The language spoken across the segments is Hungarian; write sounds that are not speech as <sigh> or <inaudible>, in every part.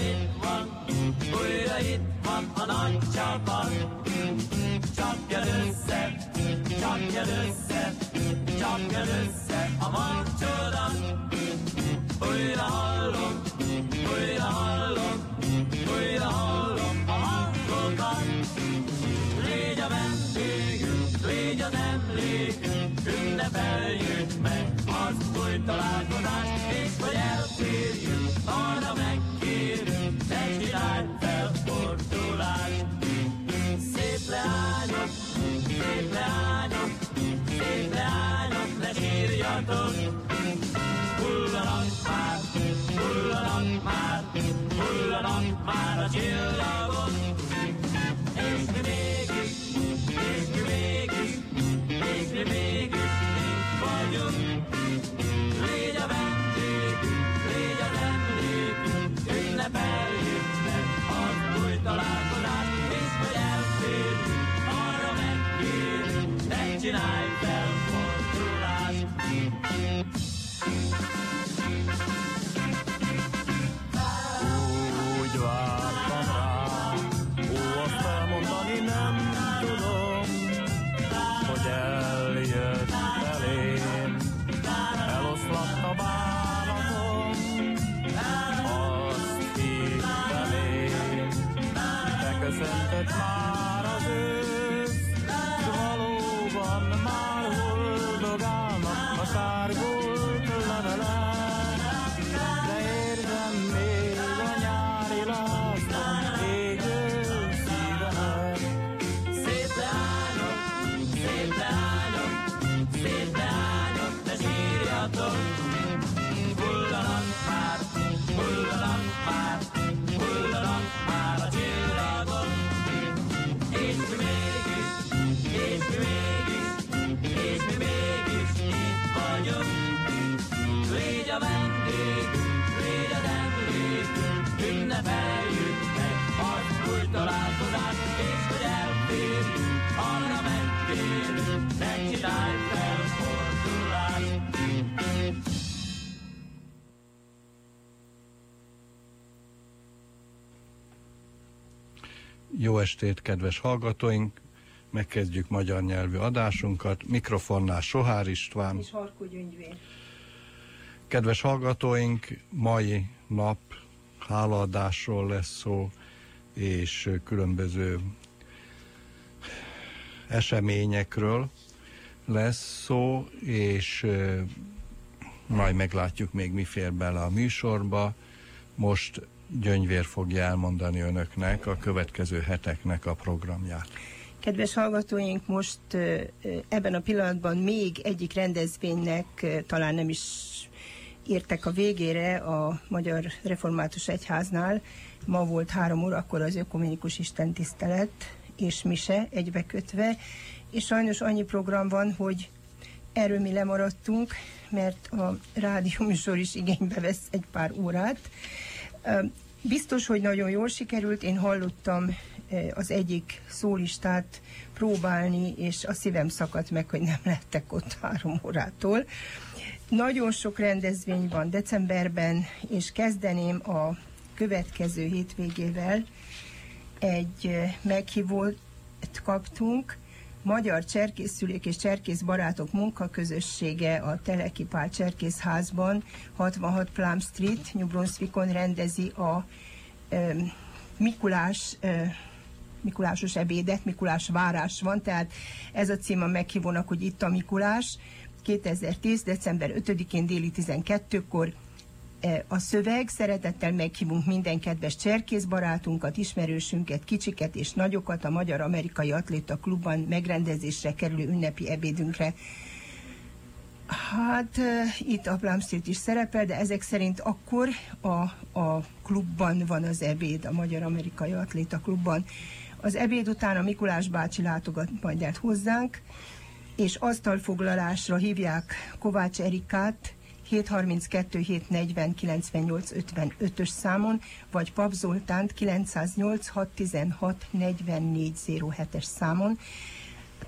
itt van, újra itt van a nagy csapat. Csapjad össze, csapjad estét, kedves hallgatóink! Megkezdjük magyar nyelvű adásunkat. Mikrofonnál Sohár István. És Harkó. Kedves hallgatóink, mai nap hálaadásról lesz szó, és különböző eseményekről lesz szó, és majd meglátjuk még mi fér bele a műsorba. Most Gyöngyvér fogja elmondani önöknek a következő heteknek a programját. Kedves hallgatóink, most ebben a pillanatban még egyik rendezvénynek talán nem is értek a végére a Magyar Református Egyháznál. Ma volt három órakor az ökumenikus istentisztelet és mise egybekötve, és sajnos annyi program van, hogy erről mi lemaradtunk, mert a rádióműsor is igénybe vesz egy pár órát. Biztos, hogy nagyon jól sikerült. Én hallottam az egyik szólistát próbálni, és a szívem szakadt meg, hogy nem lettek ott három órától. Nagyon sok rendezvény van decemberben, és kezdeném a következő hétvégével. Egy meghívót kaptunk, Magyar Cserkészszülék és Cserkész Barátok munkaközössége a Telekipál Cserkészházban 66 Plum Street, New Brunswickon rendezi a e, Mikulás e, Mikulásos ebédet, Mikulás várás van, tehát ez a cím a meghívónak, hogy itt a Mikulás. 2010. december 5-én déli 12-kor E, a szöveg, szeretettel meghívunk minden kedves cserkész barátunkat, ismerősünket, kicsiket és nagyokat a Magyar-Amerikai Atléta Klubban megrendezésre kerülő ünnepi ebédünkre. Hát e, itt a Plum is szerepel, de ezek szerint akkor a, a klubban van az ebéd, a Magyar-Amerikai Atléta Klubban. Az ebéd után a Mikulás bácsi látogat majd el hozzánk, és asztalfoglalásra hívják Kovács Erikát, 732 740 98 55-ös számon, vagy Pap Zoltánt 908 616 44 07-es számon.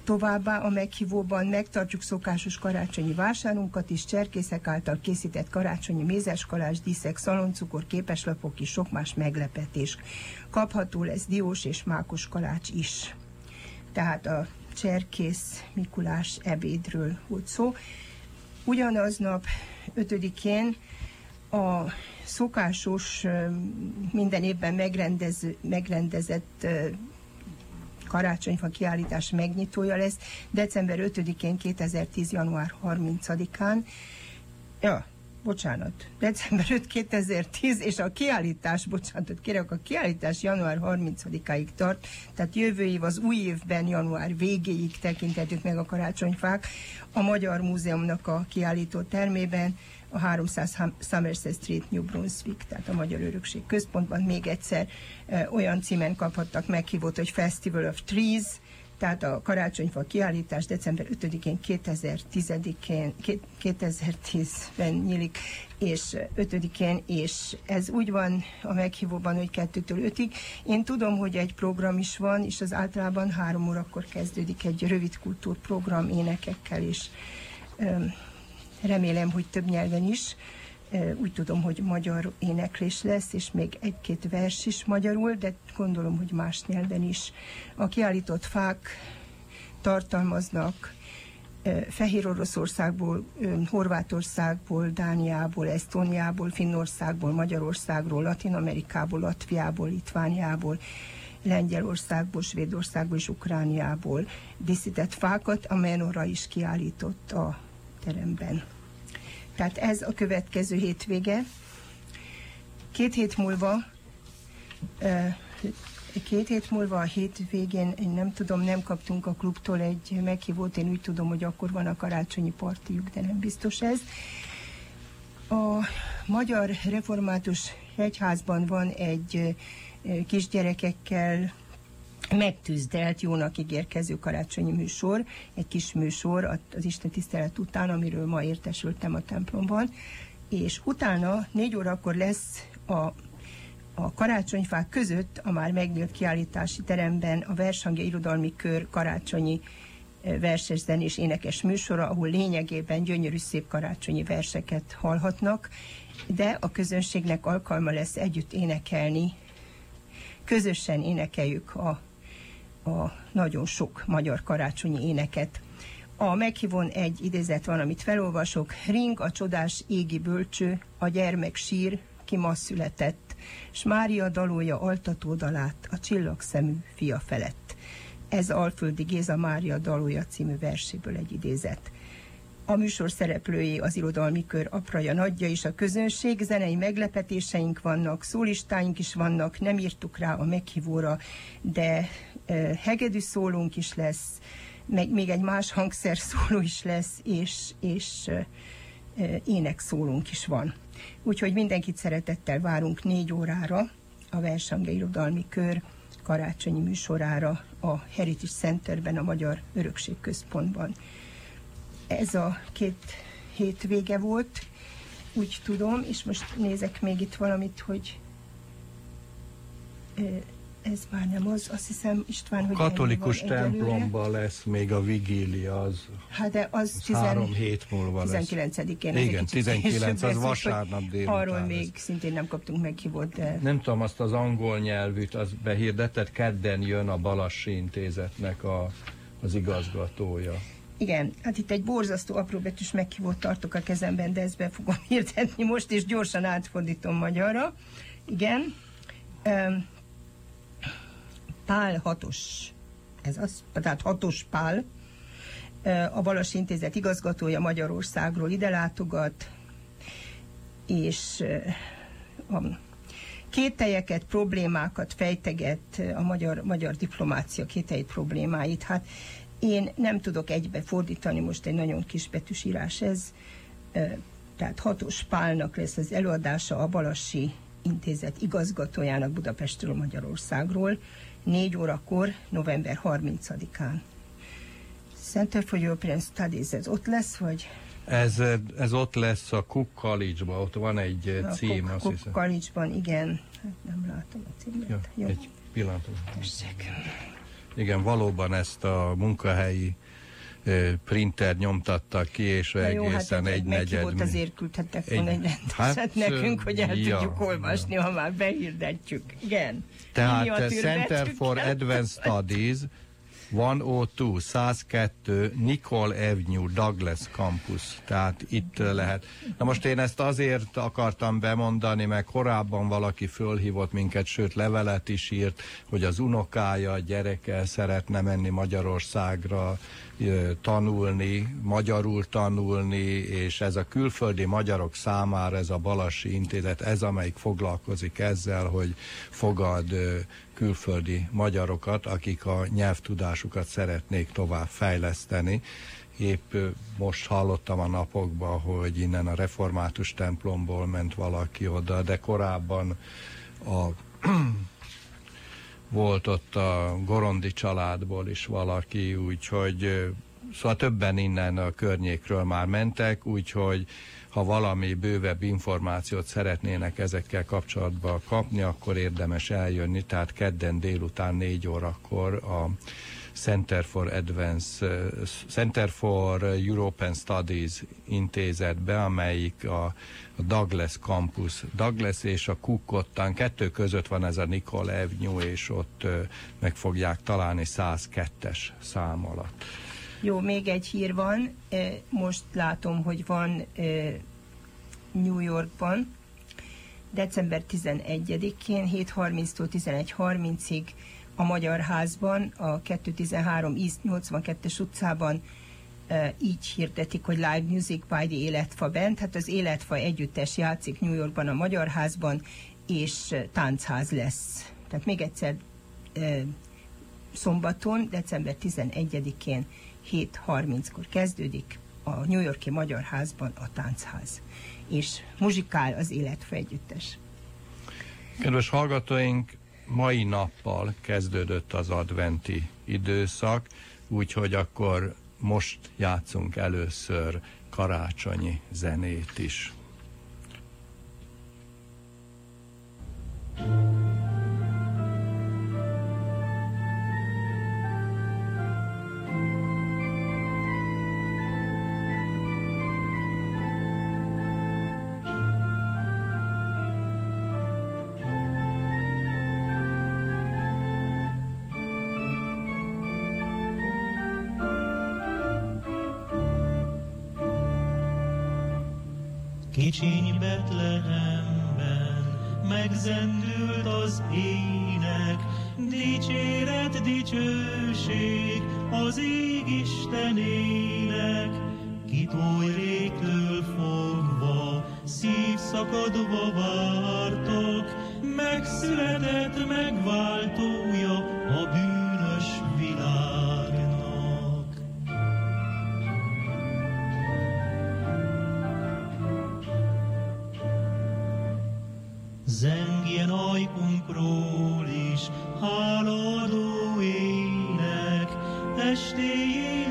Továbbá a meghívóban megtartjuk szokásos karácsonyi vásárunkat is, cserkészek által készített karácsonyi mézeskalás, díszek, szaloncukor, képeslapok és sok más meglepetés. Kapható lesz diós és mákos kalács is. Tehát a cserkész Mikulás ebédről volt szó. Ugyanaznap 5-én a szokásos, minden évben megrendez, megrendezett karácsonyfa kiállítás megnyitója lesz december 5-én 2010. január 30-án. Ja, bocsánat, december 5 2010, és a kiállítás, bocsánat, kérek, a kiállítás január 30-áig tart, tehát jövő év az új évben, január végéig tekintetjük meg a karácsonyfák. A Magyar Múzeumnak a kiállító termében, a 300 Somerset Street, New Brunswick, tehát a Magyar Örökség Központban még egyszer olyan címen kaphattak meghívót, hogy Festival of Trees, tehát a karácsonyfa kiállítás december 5-én 2010-én, 2010-ben nyílik, és 5-én, és ez úgy van a meghívóban, hogy 2-től 5-ig. Én tudom, hogy egy program is van, és az általában három órakor kezdődik egy rövid kultúrprogram énekekkel, és remélem, hogy több nyelven is. Úgy tudom, hogy magyar éneklés lesz, és még egy-két vers is magyarul, de gondolom, hogy más nyelven is. A kiállított fák tartalmaznak Fehér Oroszországból, Horvátországból, Dániából, Esztóniából, Finnországból, Magyarországról, Latin Amerikából, Latviából, Litvániából, Lengyelországból, Svédországból és Ukrániából díszített fákat, a Menora is kiállított a teremben. Tehát ez a következő hétvége. Két hét múlva, két hét múlva a hétvégén, én nem tudom, nem kaptunk a klubtól egy meghívót, én úgy tudom, hogy akkor van a karácsonyi partijuk, de nem biztos ez. A Magyar Református Egyházban van egy kisgyerekekkel megtűzdelt, jónak ígérkező karácsonyi műsor, egy kis műsor az Isten tisztelet után, amiről ma értesültem a templomban, és utána négy órakor lesz a, a karácsonyfák között a már megnyílt kiállítási teremben a Versangja Irodalmi Kör karácsonyi e, verses zenés énekes műsora, ahol lényegében gyönyörű szép karácsonyi verseket hallhatnak, de a közönségnek alkalma lesz együtt énekelni, közösen énekeljük a a nagyon sok magyar karácsonyi éneket. A meghívón egy idézet van, amit felolvasok. Ring a csodás égi bölcső, a gyermek sír, ki ma született, s Mária dalója altató dalát a csillagszemű fia felett. Ez Alföldi Géza Mária dalója című verséből egy idézet. A műsor szereplői az irodalmi kör apraja nagyja is a közönség, zenei meglepetéseink vannak, szólistáink is vannak, nem írtuk rá a meghívóra, de hegedű szólónk is lesz, meg még egy más hangszer szóló is lesz, és, és ének szólónk is van. Úgyhogy mindenkit szeretettel várunk négy órára a Versange Irodalmi Kör karácsonyi műsorára a Heritage Centerben, a Magyar Örökség Központban. Ez a két hétvége volt, úgy tudom, és most nézek még itt valamit, hogy ez már nem az, azt hiszem István, hogy Katolikus templomban lesz még a vigília, az, hát de az, az tizen... három hét múlva 19-én. Igen, 19, az vasárnap délután. Arról még lesz. szintén nem kaptunk meghívót, de... Nem tudom, azt az angol nyelvűt, az behirdetett, kedden jön a Balassi Intézetnek a, az igazgatója. Igen, hát itt egy borzasztó apróbetűs meghívót tartok a kezemben, de ezt be fogom <laughs> hirdetni most, és gyorsan átfordítom magyarra. Igen. Pál hatos, ez az, tehát hatos Pál, a Balas Intézet igazgatója Magyarországról ide látogat, és a kételyeket, problémákat fejteget a magyar, magyar diplomácia kételyét problémáit. Hát én nem tudok egybe fordítani, most egy nagyon kisbetűs írás ez, tehát Hatos Pálnak lesz az előadása a Balassi Intézet igazgatójának Budapestről Magyarországról, 4 órakor, november 30-án. Center for European Studies, ez ott lesz, vagy? Ez, ez ott lesz a Cook College-ban, ott van egy a cím, Cook, azt Cook hiszem. College-ban, igen. Hát nem látom a címet. Ja, Jó. Egy pillanatot. Igen, valóban ezt a munkahelyi printer nyomtattak ki, és Na jó, hát egészen egy, egy egy negyed... meghívót azért küldhettek volna Egy- egy hát, hát, nekünk, hogy el ja, tudjuk olvasni, ha már behirdetjük. Igen. Tehát Center for. Advanced Studies 102, 102, Nicole Avenue, Douglas Campus. Tehát itt lehet. Na most én ezt azért akartam bemondani, mert korábban valaki fölhívott minket, sőt levelet is írt, hogy az unokája, a gyereke szeretne menni Magyarországra tanulni, magyarul tanulni, és ez a külföldi magyarok számára ez a Balasi Intézet, ez amelyik foglalkozik ezzel, hogy fogad külföldi magyarokat, akik a nyelvtudásukat szeretnék tovább fejleszteni. Épp most hallottam a napokban, hogy innen a református templomból ment valaki oda, de korábban a <clears throat> volt ott a Gorondi családból is valaki, úgyhogy szóval többen innen a környékről már mentek, úgyhogy ha valami bővebb információt szeretnének ezekkel kapcsolatban kapni, akkor érdemes eljönni, tehát kedden délután négy órakor a Center for Advance, uh, Center for European Studies intézetbe, amelyik a, Douglas Campus, Douglas és a Cook ottán, kettő között van ez a Nicole Avenue, és ott meg fogják találni 102-es szám alatt. Jó, még egy hír van. Eh, Most látom, hogy van eh, New Yorkban, december 11-én 7.30-tól 11.30-ig a Magyar Házban, a 213 East 82-es utcában eh, így hirdetik, hogy Live Music by the Életfa Band, hát az Életfa együttes játszik New Yorkban a Magyar Házban, és táncház lesz. Tehát még egyszer szombaton, december 11-én 7.30-kor kezdődik a New Yorki Magyar Házban a táncház. És muzsikál az Életfa Együttes. Kedves hallgatóink, mai nappal kezdődött az adventi időszak, úgyhogy akkor most játszunk először karácsonyi zenét is. Kicsiny szívszakadva vártok, megszületett megváltója a bűnös világnak. Zengjen ajkunkról is hálaadó ének, estéjén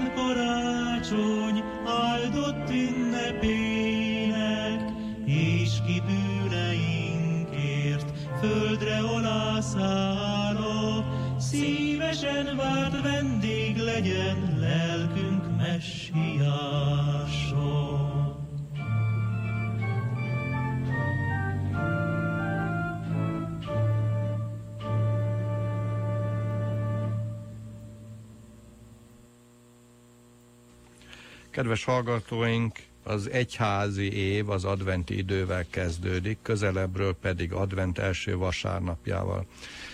Kedves hallgatóink, az egyházi év az adventi idővel kezdődik, közelebbről pedig advent első vasárnapjával.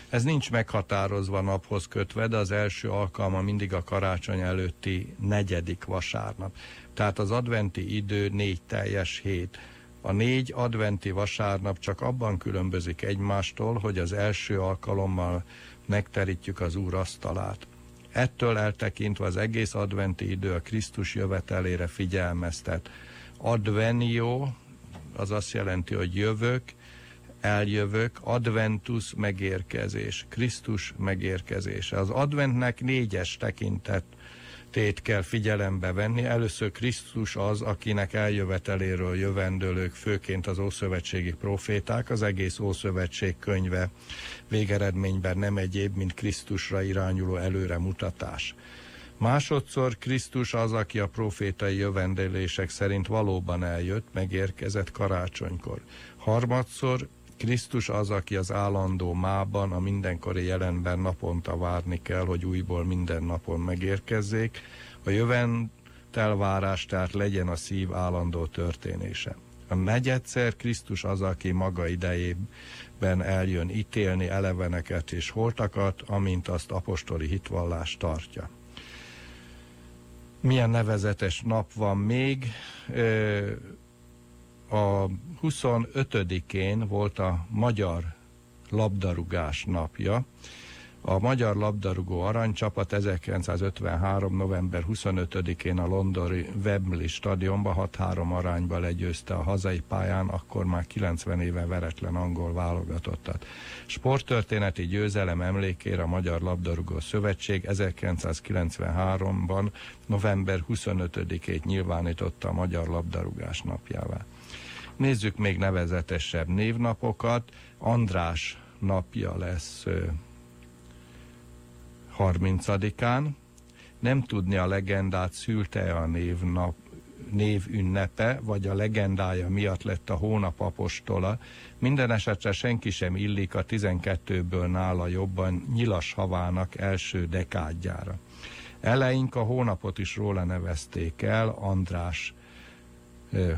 Ez nincs meghatározva naphoz kötve, de az első alkalma mindig a karácsony előtti negyedik vasárnap. Tehát az adventi idő négy teljes hét. A négy adventi vasárnap csak abban különbözik egymástól, hogy az első alkalommal megterítjük az Úr asztalát. Ettől eltekintve az egész adventi idő a Krisztus jövetelére figyelmeztet. Advenio, az azt jelenti, hogy jövök, eljövök, adventus megérkezés, Krisztus megérkezése. Az adventnek négyes tekintet tét kell figyelembe venni. Először Krisztus az, akinek eljöveteléről jövendőlők, főként az Ószövetségi proféták, az egész Ószövetség könyve végeredményben nem egyéb, mint Krisztusra irányuló előremutatás. Másodszor Krisztus az, aki a profétai jövendőlések szerint valóban eljött, megérkezett karácsonykor. Harmadszor Krisztus az, aki az állandó mában, a mindenkori jelenben naponta várni kell, hogy újból minden napon megérkezzék. A jöventelvárás tehát legyen a szív állandó történése. A negyedszer Krisztus az, aki maga idejében eljön ítélni eleveneket és holtakat, amint azt apostoli hitvallás tartja. Milyen nevezetes nap van még? A 25-én volt a Magyar Labdarúgás napja. A Magyar Labdarúgó Aranycsapat 1953. november 25-én a londoni Wembley stadionba 6-3 arányba legyőzte a hazai pályán, akkor már 90 éve veretlen angol válogatottat. Sporttörténeti győzelem emlékére a Magyar Labdarúgó Szövetség 1993-ban november 25-ét nyilvánította a Magyar Labdarúgás napjává. Nézzük még nevezetesebb névnapokat. András napja lesz 30-án. Nem tudni a legendát szülte a névnap, név ünnepe, vagy a legendája miatt lett a hónap apostola. Minden esetre senki sem illik a 12-ből nála jobban nyilas havának első dekádjára. Eleink a hónapot is róla nevezték el, András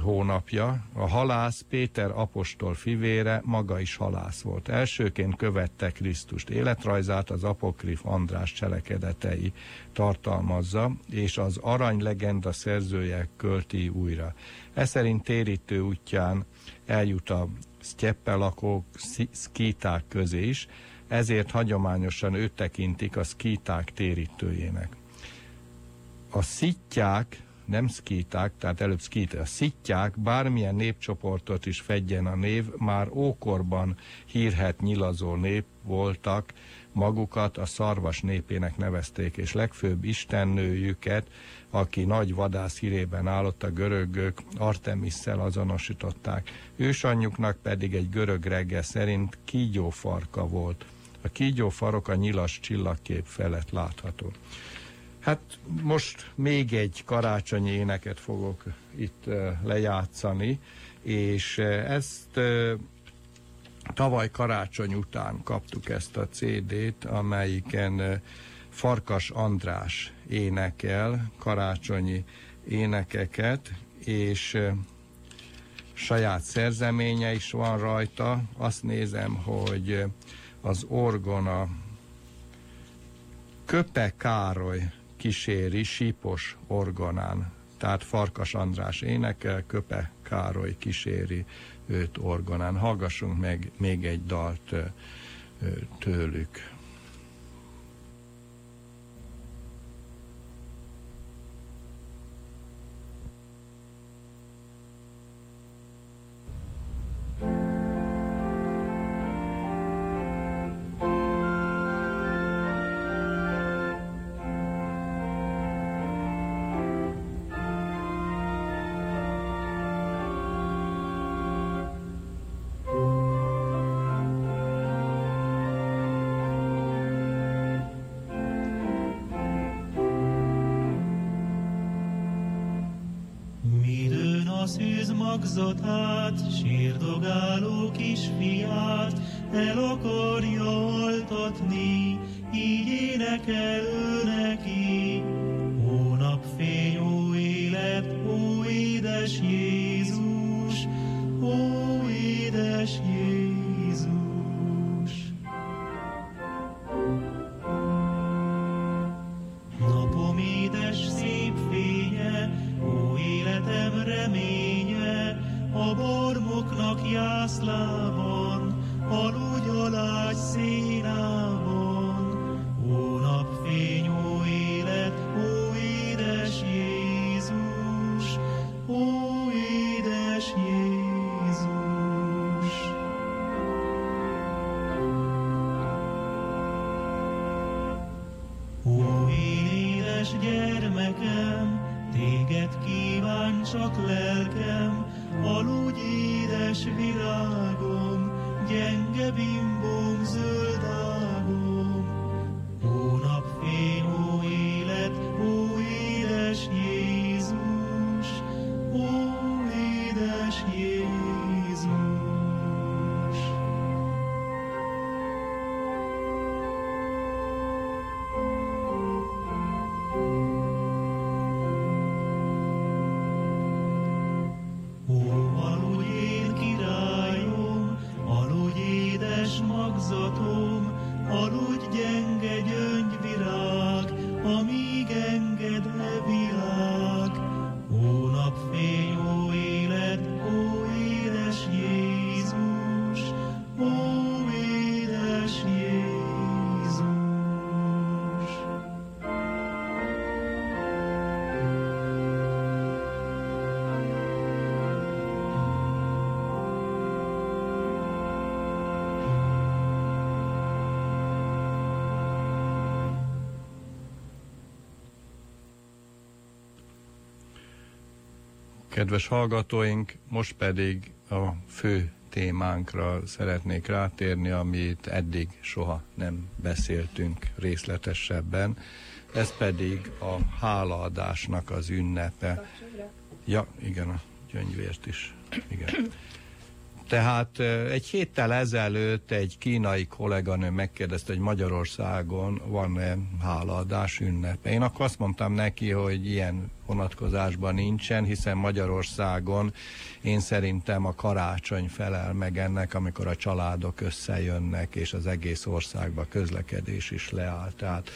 hónapja. A halász Péter apostol fivére maga is halász volt. Elsőként követte Krisztust életrajzát, az apokrif András cselekedetei tartalmazza, és az arany legenda szerzője költi újra. Ez térítő útján eljut a sztyeppelakók, szkíták közé is, ezért hagyományosan őt tekintik a szkíták térítőjének. A szittyák nem szkíták, tehát előbb szkít, a szittyák, bármilyen népcsoportot is fedjen a név, már ókorban hírhet nyilazó nép voltak, magukat a szarvas népének nevezték, és legfőbb istennőjüket, aki nagy vadász hírében állott a görögök, Artemisszel azonosították. Ősanyjuknak pedig egy görög reggel szerint kígyófarka volt. A kígyófarok a nyilas csillagkép felett látható. Hát most még egy karácsonyi éneket fogok itt lejátszani, és ezt tavaly karácsony után kaptuk ezt a CD-t, amelyiken Farkas András énekel karácsonyi énekeket, és saját szerzeménye is van rajta. Azt nézem, hogy az orgona Köpe Károly kíséri sípos orgonán. Tehát Farkas András énekel, Köpe Károly kíséri őt orgonán. Hallgassunk meg még egy dalt tőlük. Édes Kedves hallgatóink, most pedig a fő témánkra szeretnék rátérni, amit eddig soha nem beszéltünk részletesebben. Ez pedig a hálaadásnak az ünnepe. Ja, igen, a gyöngyvért is. Igen. Tehát egy héttel ezelőtt egy kínai kolléganő megkérdezte, hogy Magyarországon van-e hálaadás ünnepe. Én akkor azt mondtam neki, hogy ilyen vonatkozásban nincsen, hiszen Magyarországon én szerintem a karácsony felel meg ennek, amikor a családok összejönnek, és az egész országban közlekedés is leáll. Tehát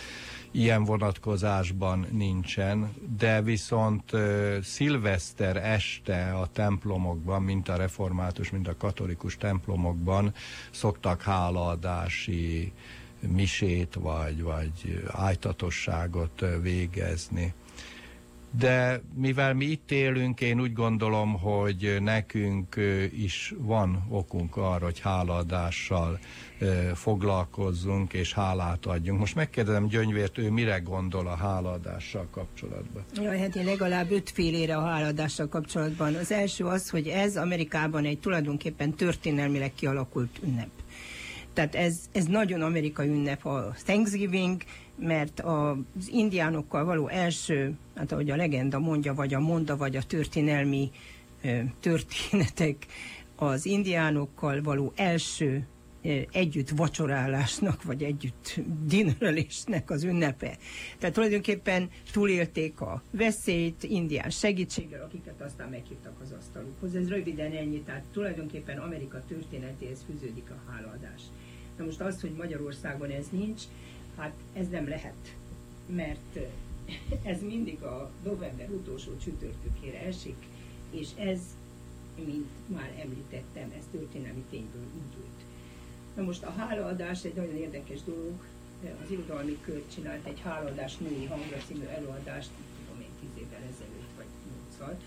ilyen vonatkozásban nincsen, de viszont szilveszter este a templomokban, mint a református, mint a katolikus templomokban szoktak hálaadási misét vagy, vagy ájtatosságot végezni. De mivel mi itt élünk, én úgy gondolom, hogy nekünk is van okunk arra, hogy hálaadással ö, foglalkozzunk és hálát adjunk. Most megkérdezem Gyöngyvért, ő mire gondol a hálaadással kapcsolatban? Jaj, hát én legalább ötfélére a háladással kapcsolatban. Az első az, hogy ez Amerikában egy tulajdonképpen történelmileg kialakult ünnep. Tehát ez, ez nagyon amerikai ünnep a Thanksgiving, mert az indiánokkal való első, hát ahogy a legenda mondja, vagy a monda, vagy a történelmi történetek, az indiánokkal való első együtt vacsorálásnak, vagy együtt dinnerelésnek az ünnepe. Tehát tulajdonképpen túlélték a veszélyt indián segítséggel, akiket aztán meghívtak az asztalukhoz. Ez röviden ennyi, tehát tulajdonképpen Amerika történetéhez fűződik a hálaadás. Na most az, hogy Magyarországon ez nincs, hát ez nem lehet, mert ö, ez mindig a november utolsó csütörtökére esik, és ez, mint már említettem, ez történelmi tényből indult. Na most a hálaadás egy nagyon érdekes dolog. Az irodalmi kör csinált egy hálaadás női hangra című előadást, tudom én, tíz évvel ezelőtt, vagy nyolccal.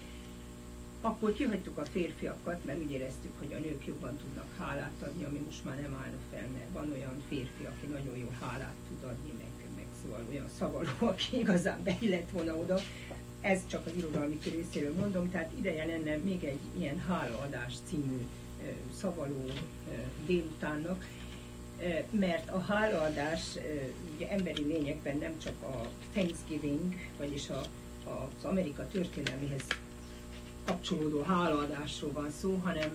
Akkor kihagytuk a férfiakat, mert úgy éreztük, hogy a nők jobban tudnak hálát adni, ami most már nem állna fel, mert van olyan férfi, aki nagyon jó hálát tud adni, meg, meg szóval olyan szavaló, <laughs> aki igazán beillett volna oda. Ez csak az irodalmi részéről mondom, tehát ideje lenne még egy ilyen hálaadás című szavaló délutánnak, mert a hálaadás ugye emberi lényekben nem csak a Thanksgiving, vagyis a, a, az Amerika történelméhez kapcsolódó hálaadásról van szó, hanem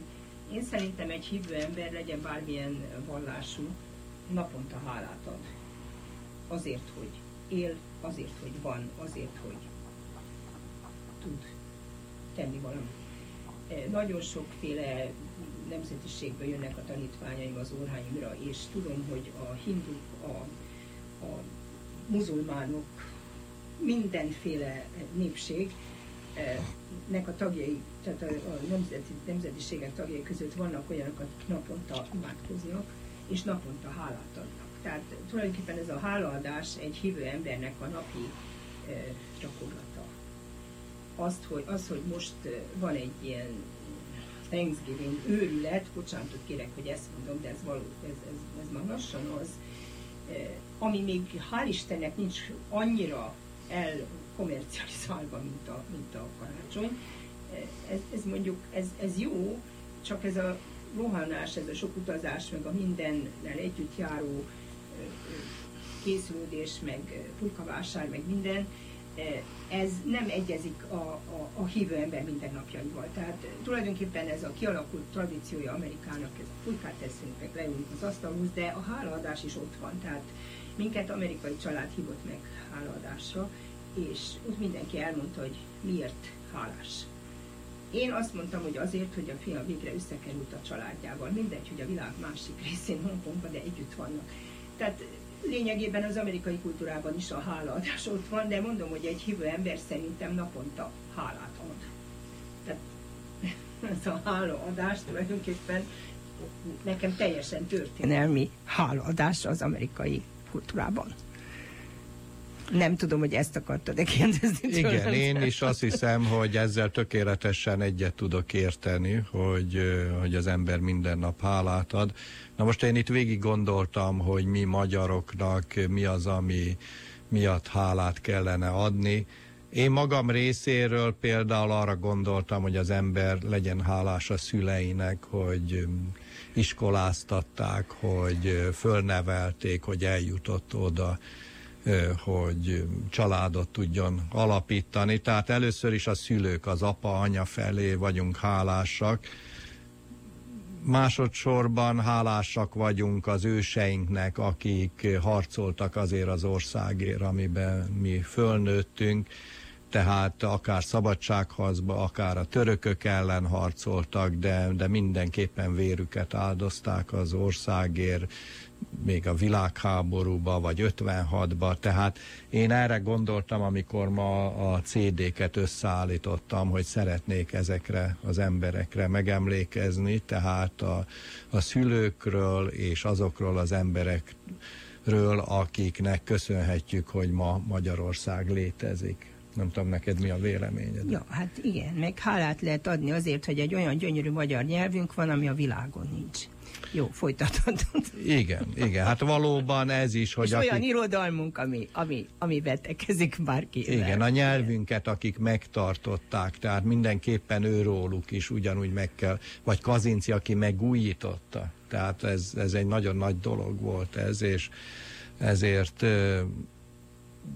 én szerintem egy hívő ember legyen bármilyen vallású, naponta hálát ad. Azért, hogy él, azért, hogy van, azért, hogy tud tenni valamit. Eh, Nagyon sokféle nemzetiségből jönnek a tanítványaim az óráimra, és tudom, hogy a hinduk, a, a muzulmánok, mindenféle népség, nek a tagjai, tehát a, a nemzeti, nemzetiségek tagjai között vannak olyanok, akik naponta imádkoznak, és naponta hálát adnak. Tehát tulajdonképpen ez a hálaadás egy hívő embernek a napi e, gyakorlata. Azt, hogy, az, hogy most eh, van egy ilyen Thanksgiving őrület, bocsánatot kérek, hogy ezt mondom, de ez, való, ez, ez, ez már lassan az, eh, ami még hál' Istennek nincs annyira elkomercializálva, mint a, mint a karácsony. Ez, ez mondjuk, ez, ez jó, csak ez a rohanás, ez a sok utazás, meg a mindennel együtt járó készülődés, meg pulkavásár, meg minden, ez nem egyezik a, a, a hívő ember mindennapjaival. Tehát tulajdonképpen ez a kialakult tradíciója Amerikának, ez a pulkát teszünk, meg leülünk az asztalhoz, de a hálaadás is ott van. Tehát minket amerikai család hívott meg hálaadásra, és ott mindenki elmondta, hogy miért hálás. Én azt mondtam, hogy azért, hogy a fiam végre összekerült a családjával. Mindegy, hogy a világ másik részén Hongkongban, de együtt vannak. Tehát lényegében az amerikai kultúrában is a hálaadás ott van, de mondom, hogy egy hívő ember szerintem naponta hálát ad. Tehát <laughs> ez a hálaadás tulajdonképpen nekem teljesen történelmi hálaadás az amerikai kultúrában. Nem tudom, hogy ezt akartad-e kérdezni. Igen, én is azt hiszem, hogy ezzel tökéletesen egyet tudok érteni, hogy, hogy az ember minden nap hálát ad. Na most én itt végig gondoltam, hogy mi magyaroknak mi az, ami miatt hálát kellene adni. Én magam részéről például arra gondoltam, hogy az ember legyen hálás a szüleinek, hogy iskoláztatták, hogy fölnevelték, hogy eljutott oda hogy családot tudjon alapítani. Tehát először is a szülők, az apa, anya felé vagyunk hálásak. Másodszorban hálásak vagyunk az őseinknek, akik harcoltak azért az országért, amiben mi fölnőttünk tehát akár szabadságharcba, akár a törökök ellen harcoltak, de, de mindenképpen vérüket áldozták az országért, még a világháborúba, vagy 56-ba, tehát én erre gondoltam, amikor ma a CD-ket összeállítottam, hogy szeretnék ezekre az emberekre megemlékezni, tehát a, a szülőkről és azokról az emberekről, akiknek köszönhetjük, hogy ma Magyarország létezik. Nem tudom, neked mi a véleményed? Ja, hát igen, meg hálát lehet adni azért, hogy egy olyan gyönyörű magyar nyelvünk van, ami a világon nincs. Jó, folytatod. Igen, igen, hát valóban ez is, hogy... És akik... olyan irodalmunk, ami, ami, ami betekezik bárki. Igen, a nyelvünket, akik megtartották, tehát mindenképpen őróluk is ugyanúgy meg kell, vagy Kazinci, aki megújította. Tehát ez, ez egy nagyon nagy dolog volt ez, és ezért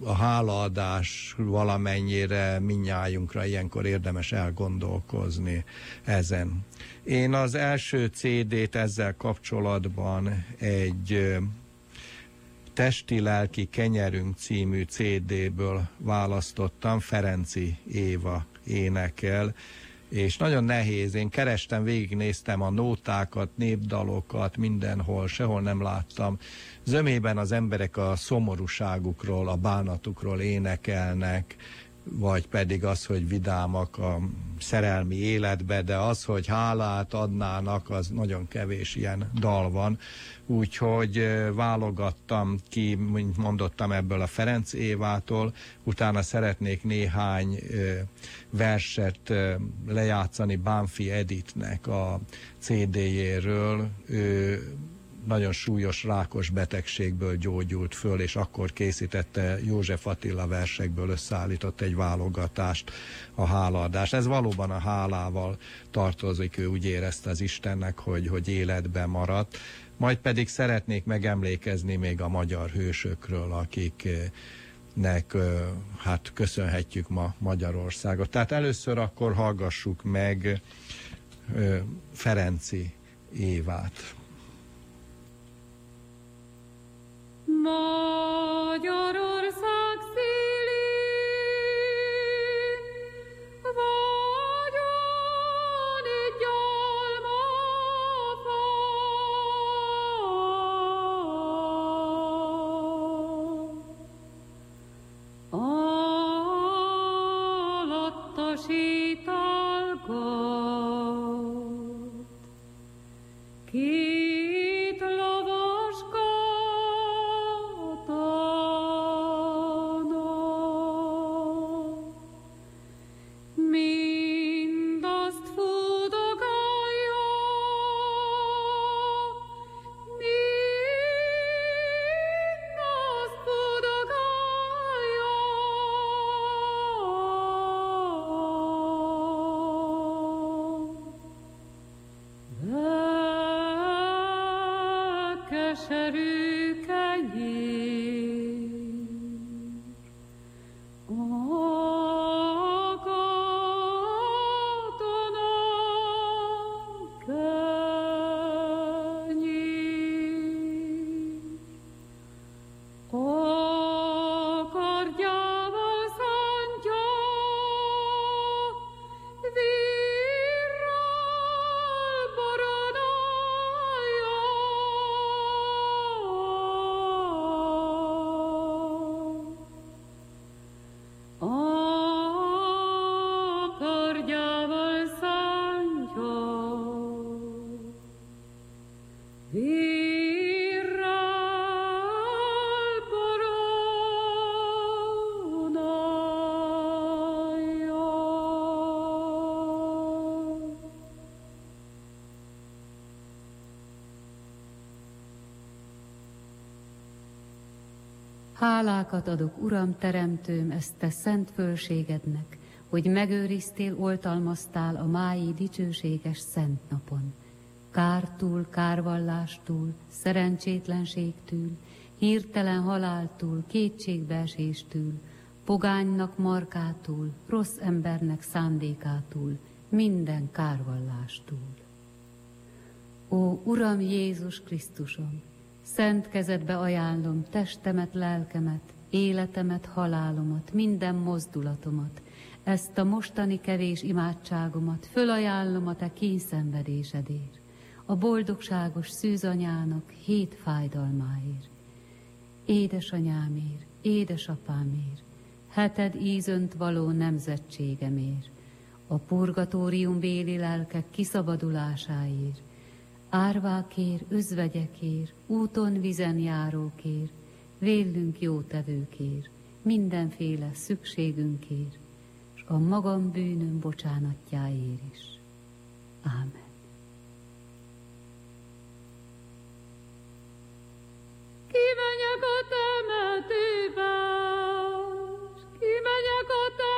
a hálaadás valamennyire minnyájunkra ilyenkor érdemes elgondolkozni ezen. Én az első CD-t ezzel kapcsolatban egy Testi-lelki kenyerünk című CD-ből választottam, Ferenci Éva énekel, és nagyon nehéz. Én kerestem, végignéztem a nótákat, népdalokat, mindenhol, sehol nem láttam. Zömében az emberek a szomorúságukról, a bánatukról énekelnek, vagy pedig az, hogy vidámak a szerelmi életbe, de az, hogy hálát adnának, az nagyon kevés ilyen dal van. Úgyhogy válogattam ki, mint mondottam, ebből a Ferenc Évától, utána szeretnék néhány verset lejátszani Bánfi Editnek a CD-jéről. Nagyon súlyos rákos betegségből gyógyult föl, és akkor készítette József Attila versekből összeállított egy válogatást, a hálaadás. Ez valóban a hálával tartozik, ő úgy érezte az Istennek, hogy, hogy életben maradt. Majd pedig szeretnék megemlékezni még a magyar hősökről, akik nek hát köszönhetjük ma Magyarországot. Tehát először akkor hallgassuk meg Ferenci Évát. Magyarország Hálákat adok, Uram, teremtőm, ezt te szent fölségednek, hogy megőriztél, oltalmaztál a mái dicsőséges szent napon. Kártól, kárvallástól, szerencsétlenségtől, hirtelen haláltól, kétségbeeséstől, pogánynak markától, rossz embernek szándékától, minden kárvallástól. Ó, Uram Jézus Krisztusom, szent kezedbe ajánlom testemet, lelkemet, életemet, halálomat, minden mozdulatomat, ezt a mostani kevés imádságomat fölajánlom a te kényszenvedésedért, a boldogságos szűzanyának hét fájdalmáért. Édesanyámért, édesapámért, heted ízönt való nemzetségemért, a purgatórium béli lelkek kiszabadulásáért, árvákért, özvegyekért, úton vizen járókért, vélünk jótevőkért, mindenféle szükségünkért, és a magam bűnöm bocsánatjáért is. Ámen. Kimegyek a temetőbe, s kimegyek a temetőbe,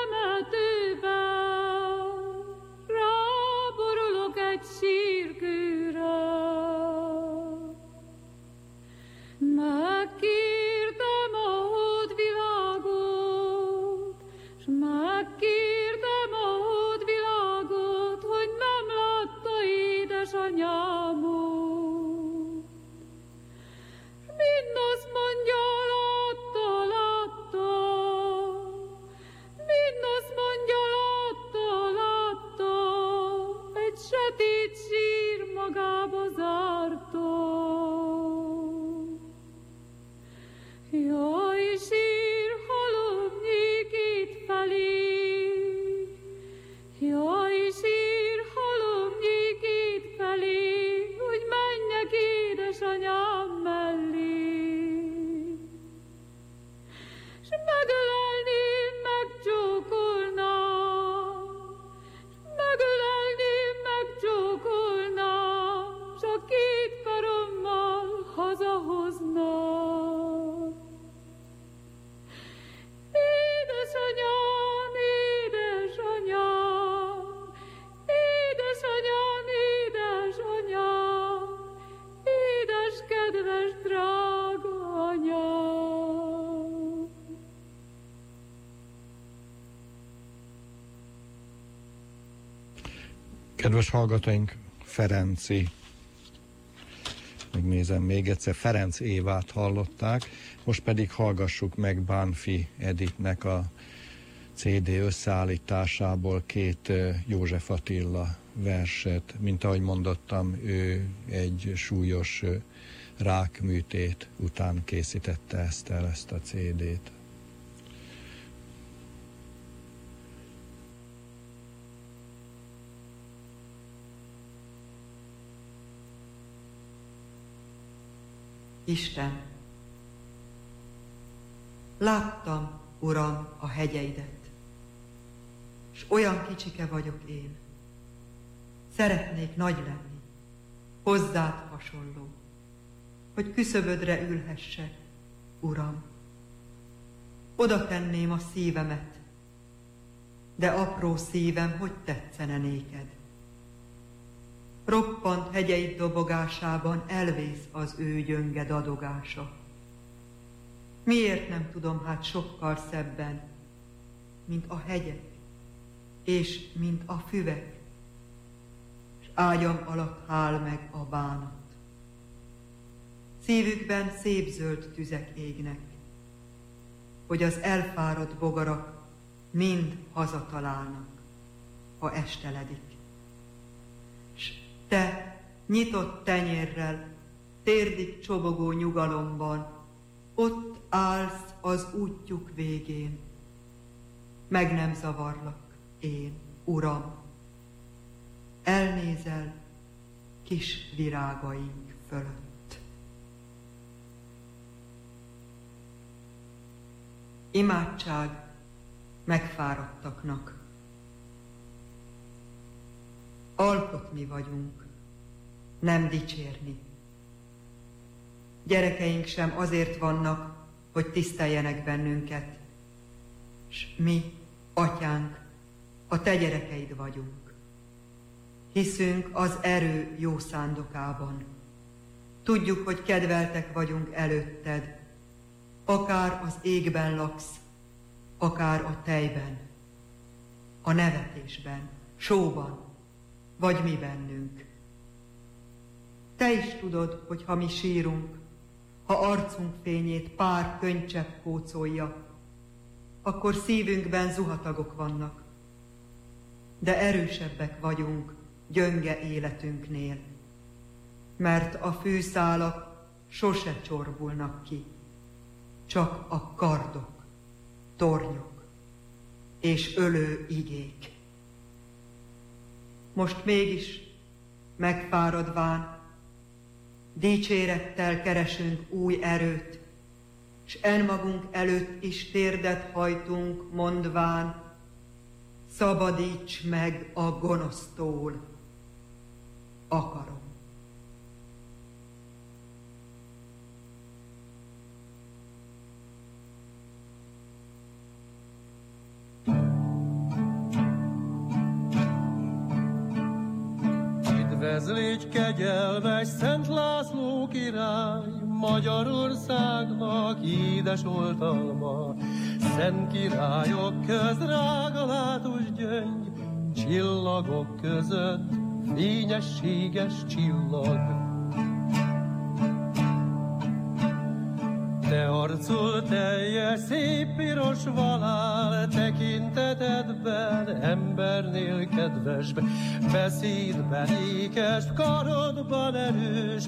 Kedves hallgatóink, Ferenci, megnézem még egyszer, Ferenc Évát hallották, most pedig hallgassuk meg Bánfi Editnek a CD összeállításából két József Attila verset. Mint ahogy mondottam, ő egy súlyos rákműtét után készítette ezt el, ezt a CD-t. Isten, láttam, Uram, a hegyeidet, és olyan kicsike vagyok én. Szeretnék nagy lenni, hozzád hasonló, hogy küszöbödre ülhessek, Uram. Oda tenném a szívemet, de apró szívem, hogy tetszene néked. Roppant hegyeit dobogásában elvész az ő gyönge dadogása. Miért nem tudom hát sokkal szebben, mint a hegyek, és mint a füvek, és ágyam alatt hál meg a bánat. Szívükben szép zöld tüzek égnek, hogy az elfáradt bogarak mind hazatalálnak, ha esteledik. Te nyitott tenyérrel, térdig csobogó nyugalomban, ott állsz az útjuk végén. Meg nem zavarlak én, Uram. Elnézel kis virágaink fölött. Imádság megfáradtaknak. Alkotni vagyunk, nem dicsérni. Gyerekeink sem azért vannak, hogy tiszteljenek bennünket, s mi, atyánk, a te gyerekeid vagyunk. Hiszünk az erő jó szándokában. Tudjuk, hogy kedveltek vagyunk előtted, akár az égben laksz, akár a tejben, a nevetésben, sóban, vagy mi bennünk. Te is tudod, hogy ha mi sírunk, ha arcunk fényét pár könycsepp kócolja, akkor szívünkben zuhatagok vannak, de erősebbek vagyunk gyönge életünknél, mert a fűszálak sose csorbulnak ki, csak a kardok, tornyok és ölő igék. Most mégis megfáradván dicsérettel keresünk új erőt, s enmagunk előtt is térdet hajtunk, mondván, szabadíts meg a gonosztól, akarom. Ez légy kegyelmes Szent László király, Magyarországnak édes oltalma. Szent királyok köz drága látos gyöngy, Csillagok között fényességes csillag. Te arcul teljes, szép piros valál, tekintetedben embernél kedves, beszédben ékes, karodban erős,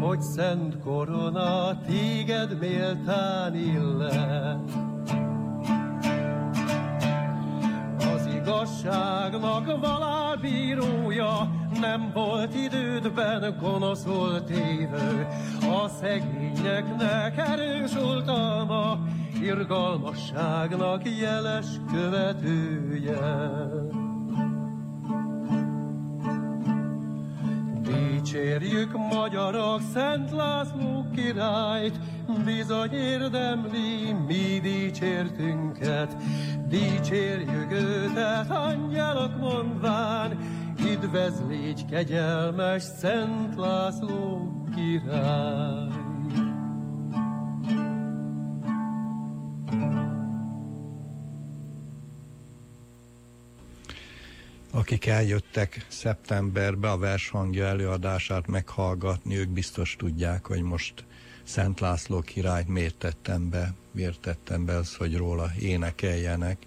hogy szent korona téged méltán illet. igazságnak valálbírója, nem volt idődben gonoszul tévő. A szegényeknek erős oltalma, irgalmasságnak jeles követője. Dicsérjük magyarok Szent László királyt, bizony érdemli mi dicsértünket. Dicsérjük őtet, angyalok mondván, Idvez légy kegyelmes Szent László király. Akik eljöttek szeptemberbe a vershangja előadását meghallgatni, ők biztos tudják, hogy most Szent László királyt miért tettem be, miért tettem be az, hogy róla énekeljenek.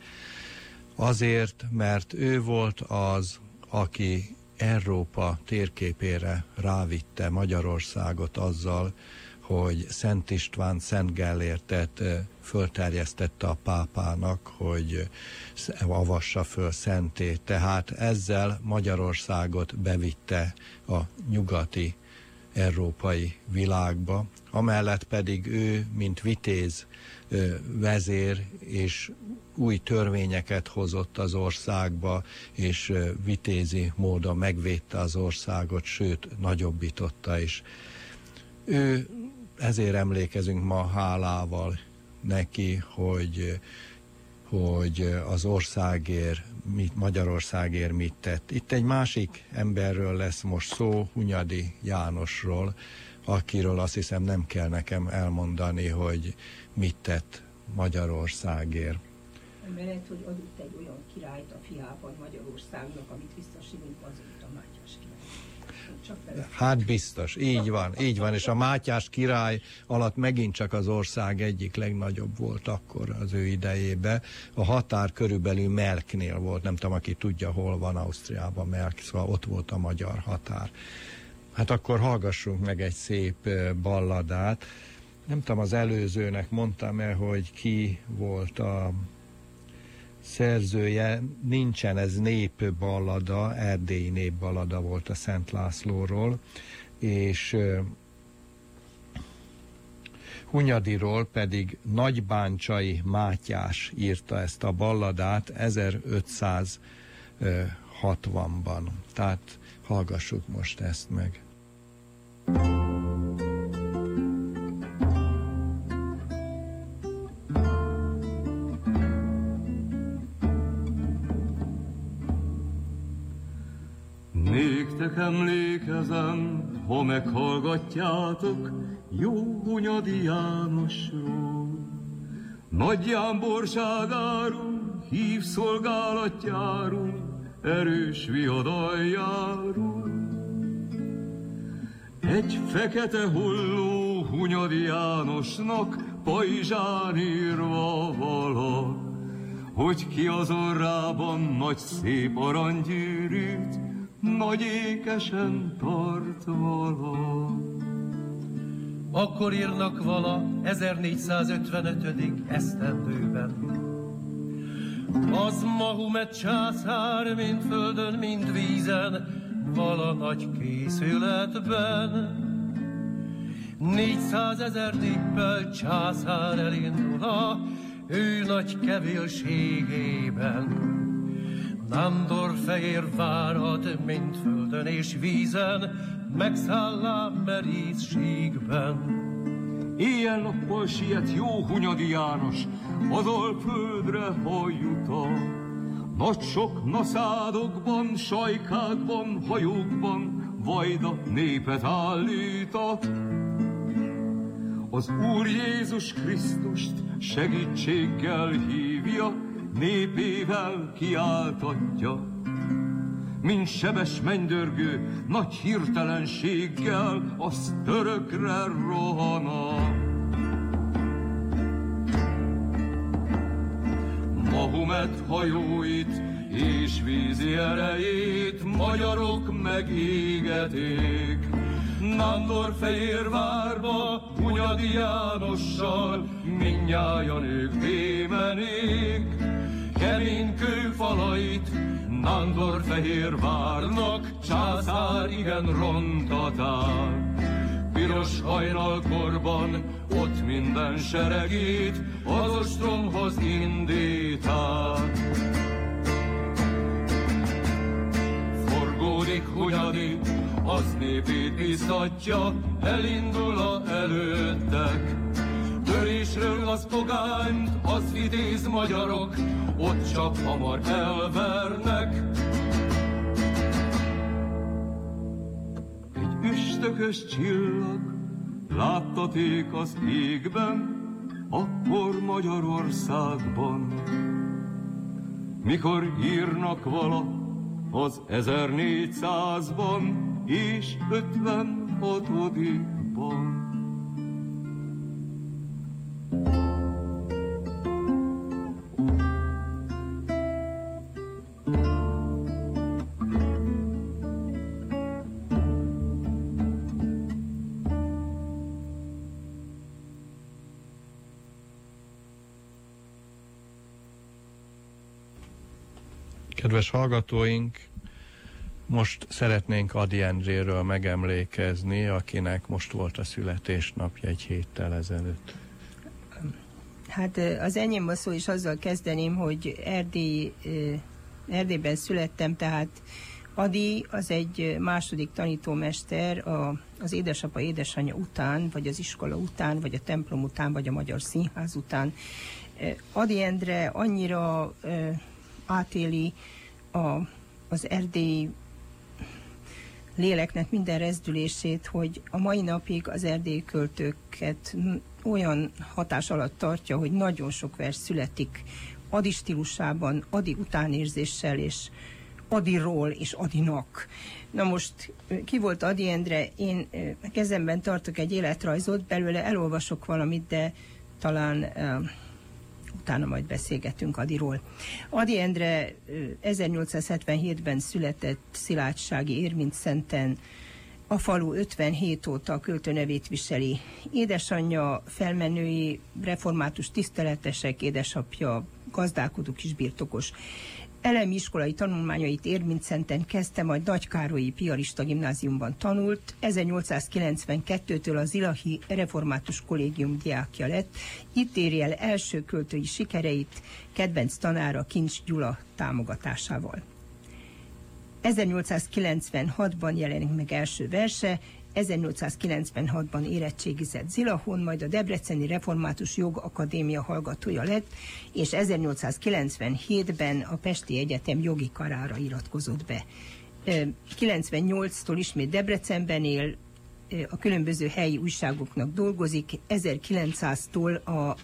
Azért, mert ő volt az, aki Európa térképére rávitte Magyarországot azzal, hogy Szent István Szent Gellértet fölterjesztette a pápának, hogy avassa föl szentét. Tehát ezzel Magyarországot bevitte a nyugati európai világba, amellett pedig ő, mint vitéz vezér és új törvényeket hozott az országba, és vitézi módon megvédte az országot, sőt, nagyobbította is. Ő ezért emlékezünk ma hálával neki, hogy hogy az országért, mit, Magyarországért mit tett. Itt egy másik emberről lesz most szó, Hunyadi Jánosról, akiről azt hiszem nem kell nekem elmondani, hogy mit tett Magyarországért. Mert lehet, hogy adott egy olyan királyt a fiában Magyarországnak, amit visszasimult azóta Mátyás király. Hát biztos, így van, így van, és a Mátyás király alatt megint csak az ország egyik legnagyobb volt akkor az ő idejébe. A határ körülbelül Melknél volt, nem tudom, aki tudja, hol van Ausztriában Melk, szóval ott volt a magyar határ. Hát akkor hallgassunk meg egy szép balladát. Nem tudom, az előzőnek mondtam-e, hogy ki volt a szerzője, nincsen, ez népballada, erdélyi népballada volt a Szent Lászlóról, és Hunyadiról pedig Nagybáncsai Mátyás írta ezt a balladát 1560-ban. Tehát hallgassuk most ezt meg. Néktek emlékezem, ha meghallgatjátok jó Hunyadi Jánosról. Nagy jámborságáról, hív szolgálatjáról, erős viadaljáról. Egy fekete hulló Hunyadi Jánosnak pajzsán írva vala, hogy ki az orrában nagy szép aranygyűrűt, nagy ékesen tart vala. Akkor írnak vala 1455. esztendőben. Az Mahumet császár, mind földön, mind vízen, vala nagy készületben. 400 ezer néppel császár elindul a ő nagy kevélségében. Nándor fehér várat, mint földön és vízen, megszállám merízségben. Éjjel-nappal siet jó Hunyadi János, az alföldre hajuta. Nagy sok naszádokban, sajkákban, hajókban, vajda népet állíta. Az Úr Jézus Krisztust segítséggel hívja, népével kiáltatja. Mint sebes mennydörgő, nagy hirtelenséggel, az törökre rohana. Mahomet hajóit és vízi erejét magyarok megégeték. Nándor Fehérvárba, Hunyadi Jánossal, mindnyájan ők témenék. Kemény kőfalait Nándor Fehérvárnak császár igen rontatár. Piros hajnalkorban ott minden seregét az ostromhoz indítál. Forgódik Hunyadi, az népét biztatja, elindul a előttek. Törésről az pogányt, az vitéz magyarok, ott csak hamar elvernek. Egy üstökös csillag láttaték az égben, akkor Magyarországban. Mikor írnak vala az 1400-ban és 56-ban. Kedves hallgatóink, most szeretnénk Adi Endréről megemlékezni, akinek most volt a születésnapja egy héttel ezelőtt. Hát az enyém a szó is azzal kezdeném, hogy Erdély, Erdélyben születtem, tehát Adi az egy második tanítómester a, az édesapa édesanyja után, vagy az iskola után, vagy a templom után, vagy a Magyar Színház után. Adi Endre annyira átéli a, az erdélyi léleknek minden rezdülését, hogy a mai napig az erdélyi költőket olyan hatás alatt tartja, hogy nagyon sok vers születik Adi stílusában, Adi utánérzéssel és Adiról és Adinak. Na most ki volt Adi Endre? Én kezemben tartok egy életrajzot, belőle elolvasok valamit, de talán utána majd beszélgetünk Adiról. Adi Endre 1877-ben született Szilágysági Érmint Szenten, a falu 57 óta a költő nevét viseli. Édesanyja felmenői református tiszteletesek, édesapja gazdálkodó kisbirtokos. Elemi iskolai tanulmányait Érmincenten kezdte, majd Nagykárolyi Piarista Gimnáziumban tanult. 1892-től az Ilahi Református Kollégium diákja lett. Itt éri el első költői sikereit, kedvenc tanára Kincs Gyula támogatásával. 1896-ban jelenik meg első verse, 1896-ban érettségizett Zilahon, majd a Debreceni Református Jogakadémia hallgatója lett, és 1897-ben a Pesti Egyetem jogi karára iratkozott be. 98-tól ismét Debrecenben él, a különböző helyi újságoknak dolgozik, 1900-tól a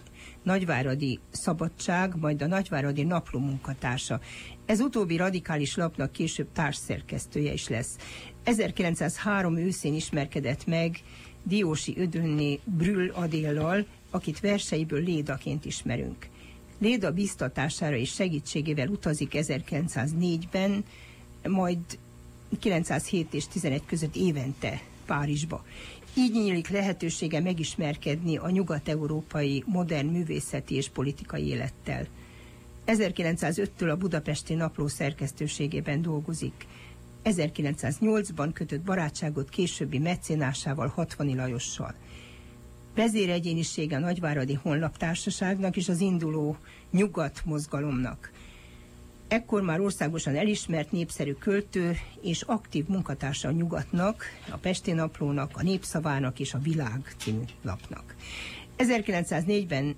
Nagyváradi Szabadság, majd a Nagyváradi Napló munkatársa. Ez utóbbi radikális lapnak később társszerkesztője is lesz. 1903 őszén ismerkedett meg Diósi Ödönné Brüll Adéllal, akit verseiből Lédaként ismerünk. Léda biztatására és segítségével utazik 1904-ben, majd 907 és 11 között évente Párizsba. Így nyílik lehetősége megismerkedni a nyugat-európai modern művészeti és politikai élettel. 1905-től a Budapesti Napló szerkesztőségében dolgozik. 1908-ban kötött barátságot későbbi meccénásával 60 Lajossal. Vezéregyénisége a Nagyváradi Honlaptársaságnak és az induló nyugat mozgalomnak. Ekkor már országosan elismert népszerű költő és aktív munkatársa a Nyugatnak, a Pesti Naplónak, a Népszavának és a Világ című lapnak. 1904-ben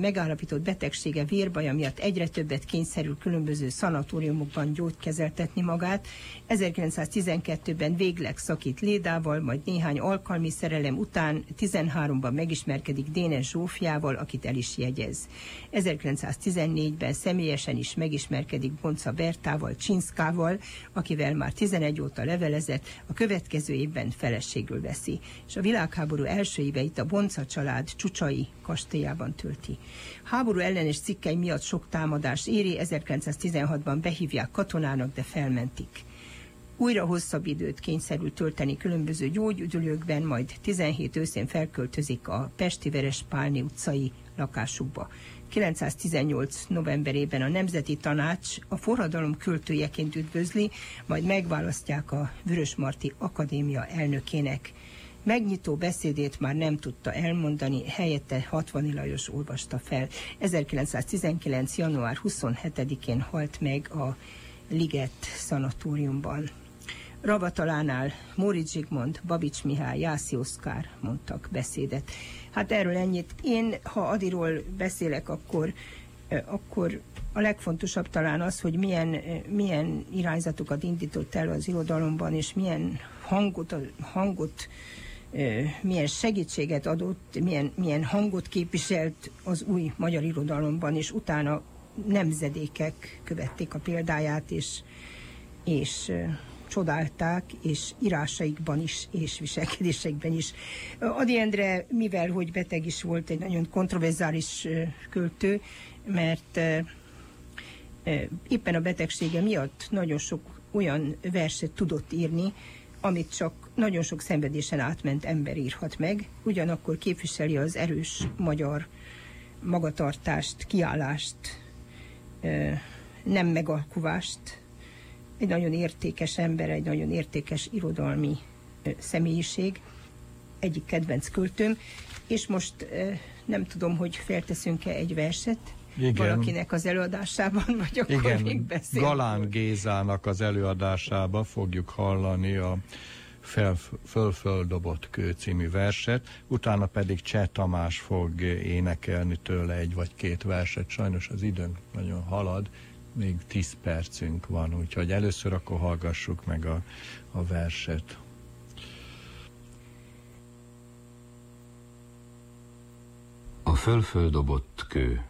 megállapított betegsége vérbaja miatt egyre többet kényszerül különböző szanatóriumokban gyógykezeltetni magát. 1912-ben végleg szakít Lédával, majd néhány alkalmi szerelem után 13-ban megismerkedik Dénes Zsófiával, akit el is jegyez. 1914-ben személyesen is megismerkedik Bonca Bertával, Csinszkával, akivel már 11 óta levelezett, a következő évben feleségül veszi. És a világháború első éveit a Bonca család Csucsai kastélyában tölti. Háború ellenes cikkei miatt sok támadás éri, 1916-ban behívják katonának, de felmentik. Újra hosszabb időt kényszerül tölteni különböző gyógyüdülőkben, majd 17 őszén felköltözik a Pesti Veres Pálni utcai lakásukba. 918 novemberében a Nemzeti Tanács a forradalom költőjeként üdvözli, majd megválasztják a Vörösmarty Akadémia elnökének. Megnyitó beszédét már nem tudta elmondani, helyette 60 Lajos olvasta fel. 1919. január 27-én halt meg a Liget szanatóriumban. Ravatalánál Móricz Zsigmond, Babics Mihály, Jászi Oszkár mondtak beszédet. Hát erről ennyit. Én, ha Adiról beszélek, akkor, akkor a legfontosabb talán az, hogy milyen, milyen irányzatokat indított el az irodalomban, és milyen hangot, hangot milyen segítséget adott, milyen, milyen hangot képviselt az új magyar irodalomban, és utána nemzedékek követték a példáját, és, és csodálták, és írásaikban is, és viselkedéseikben is. Adi Endre, mivel hogy beteg is volt, egy nagyon kontroverzális költő, mert éppen a betegsége miatt nagyon sok olyan verset tudott írni, amit csak nagyon sok szenvedésen átment ember írhat meg, ugyanakkor képviseli az erős magyar magatartást, kiállást, nem megalkuvást. Egy nagyon értékes ember, egy nagyon értékes irodalmi személyiség, egyik kedvenc költőm, és most nem tudom, hogy felteszünk-e egy verset, igen. valakinek az előadásában, <laughs> vagy akkor Igen, még beszélünk. Galán Gézának az előadásába fogjuk hallani a fel, föl dobott kő című verset, utána pedig Cseh Tamás fog énekelni tőle egy vagy két verset. Sajnos az időnk nagyon halad, még 10 percünk van, úgyhogy először akkor hallgassuk meg a, a verset. A fölföldobott kő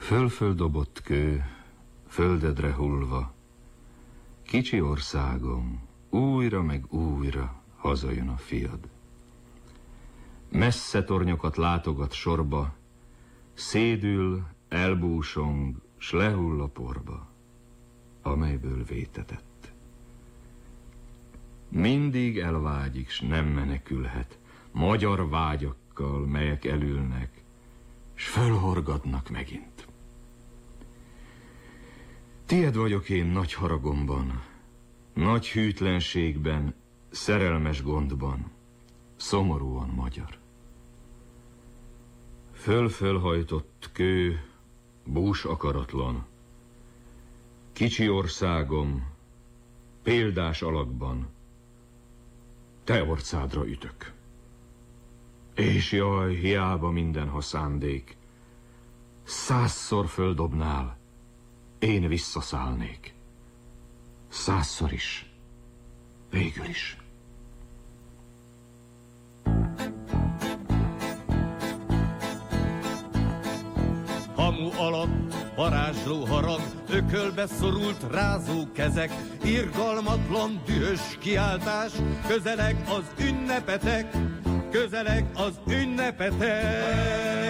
Fölföldobott kő, földedre hullva, Kicsi országom, újra meg újra hazajön a fiad. Messze tornyokat látogat sorba, Szédül, elbúsong, s lehull a porba, amelyből vétetett. Mindig elvágyik, s nem menekülhet, magyar vágyakkal, melyek elülnek, s fölhorgadnak megint. Tied vagyok én nagy haragomban, nagy hűtlenségben, szerelmes gondban, szomorúan magyar. Föl-fölhajtott kő, bús akaratlan, kicsi országom, példás alakban, te orcádra ütök. És jaj, hiába minden, ha szándék, százszor földobnál, én visszaszállnék. Százszor is. Végül is. Hamu alatt varázsló harag, ökölbe szorult rázó kezek, irgalmatlan dühös kiáltás, közeleg az ünnepetek, közeleg az ünnepetek.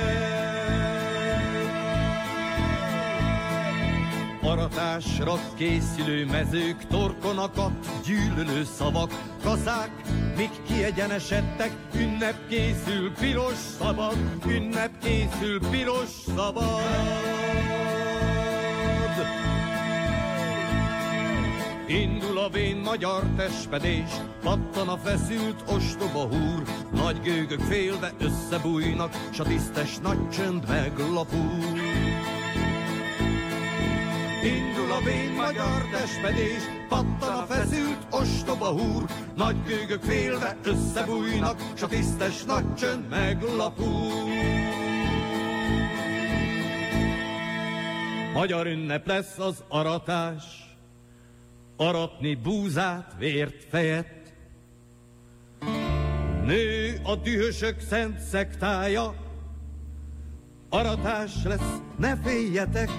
Aratásra készülő mezők, torkonakat, gyűlölő szavak, kaszák, mik kiegyenesedtek, ünnep készül piros szabad, ünnep készül piros szabad. Indul a vén magyar testpedés, pattan a feszült ostoba húr, nagy gőgök félve összebújnak, s a tisztes nagy csönd meglapul. Indul a vén magyar testpedés, pattan a feszült ostoba húr, nagy gőgök félve összebújnak, s a tisztes nagy csönd meglapul. Magyar ünnep lesz az aratás, aratni búzát, vért, fejet. Nő a dühösök szent szektája, aratás lesz, ne féljetek,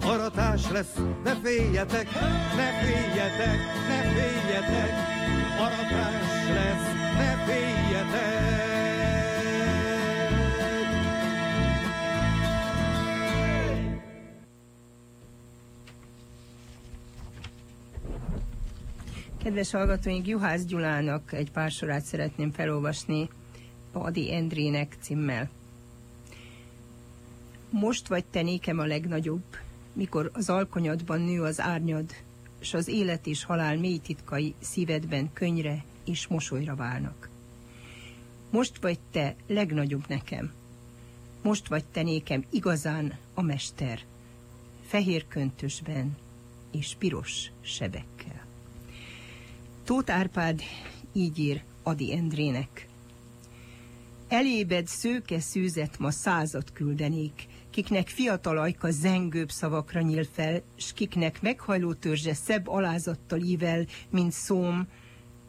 aratás lesz, ne féljetek, ne féljetek, ne féljetek, aratás lesz, ne féljetek. Kedves hallgatóink, Juhász Gyulának egy pár sorát szeretném felolvasni Adi Endrének címmel. Most vagy te nékem a legnagyobb, mikor az alkonyadban nő az árnyad, s az élet és halál mély titkai szívedben könyre és mosolyra válnak. Most vagy te legnagyobb nekem, most vagy te nékem igazán a mester, fehér köntösben és piros sebekkel. Tóth Árpád így ír Adi Endrének. Elébed szőke szűzet ma százat küldenék, kiknek fiatal ajka zengőbb szavakra nyíl fel, s kiknek meghajló törzse szebb alázattal ível, mint szóm,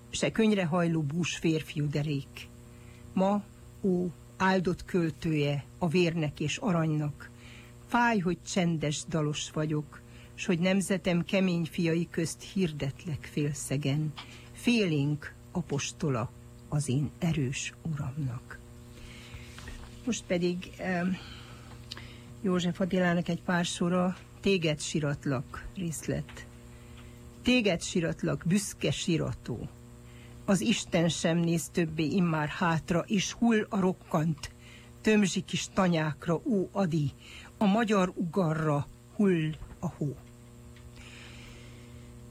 se könyre hajló bús férfiú derék. Ma, ó, áldott költője a vérnek és aranynak, fáj, hogy csendes dalos vagyok, s hogy nemzetem kemény fiai közt hirdetlek félszegen, félénk apostola az én erős uramnak. Most pedig József Attilának egy pár sora, téged siratlak részlet. Téged siratlak, büszke sirató. Az Isten sem néz többé immár hátra, és hull a rokkant, tömzsi kis tanyákra, ó Adi, a magyar ugarra hull a hó.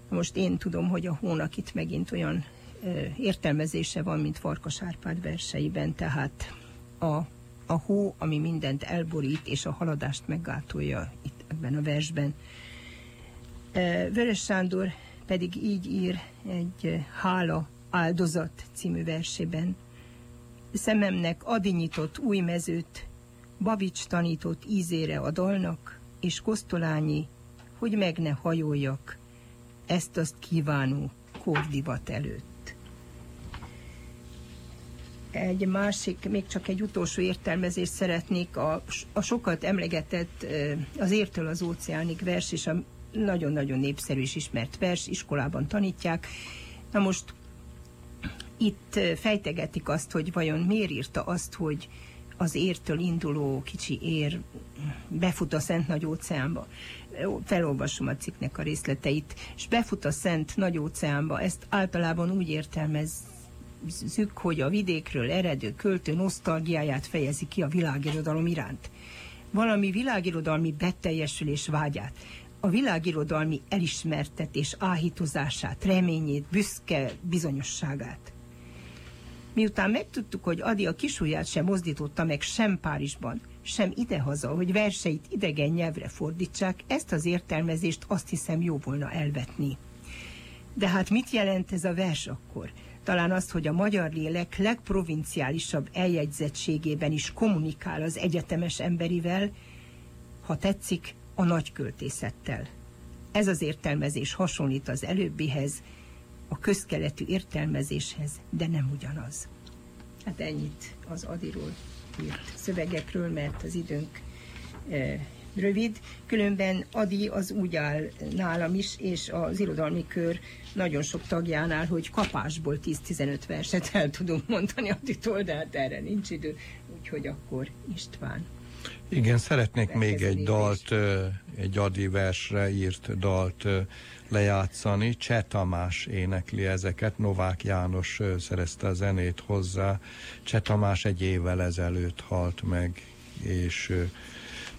Most én tudom, hogy a hónak itt megint olyan ö, értelmezése van, mint Farkas Árpád verseiben, tehát a a hó, ami mindent elborít, és a haladást meggátolja itt ebben a versben. Vörös Sándor pedig így ír egy Hála áldozat című versében. Szememnek adi nyitott új mezőt, Babics tanított ízére a dalnak, és Kosztolányi, hogy meg ne hajoljak, ezt azt kívánó kordivat előtt. Egy másik, még csak egy utolsó értelmezést szeretnék, a, a sokat emlegetett az értől az óceánig vers, és a nagyon-nagyon népszerű és ismert vers, iskolában tanítják. Na most itt fejtegetik azt, hogy vajon miért írta azt, hogy az értől induló kicsi ér befut a Szent Nagy Óceánba. Felolvasom a cikknek a részleteit. És befut a Szent Nagy Óceánba. Ezt általában úgy értelmezzük, hogy a vidékről eredő költő nosztalgiáját fejezi ki a világirodalom iránt. Valami világirodalmi beteljesülés vágyát, a világirodalmi elismertetés áhítozását, reményét, büszke bizonyosságát. Miután megtudtuk, hogy Adi a kisujját sem mozdította meg sem Párizsban, sem idehaza, hogy verseit idegen nyelvre fordítsák, ezt az értelmezést azt hiszem jó volna elvetni. De hát mit jelent ez a vers akkor? Talán azt, hogy a magyar lélek legprovinciálisabb eljegyzettségében is kommunikál az egyetemes emberivel, ha tetszik, a nagyköltészettel. Ez az értelmezés hasonlít az előbbihez, a közkeletű értelmezéshez, de nem ugyanaz. Hát ennyit az Adiról írt szövegekről, mert az időnk e, rövid. Különben Adi az úgy áll nálam is, és az irodalmi kör nagyon sok tagjánál, hogy kapásból 10-15 verset el tudunk mondani Aditól, de hát erre nincs idő, úgyhogy akkor István. Igen, szeretnék még egy dalt, egy Adi versre írt dalt lejátszani. Cseh Tamás énekli ezeket, Novák János szerezte a zenét hozzá. Cseh Tamás egy évvel ezelőtt halt meg, és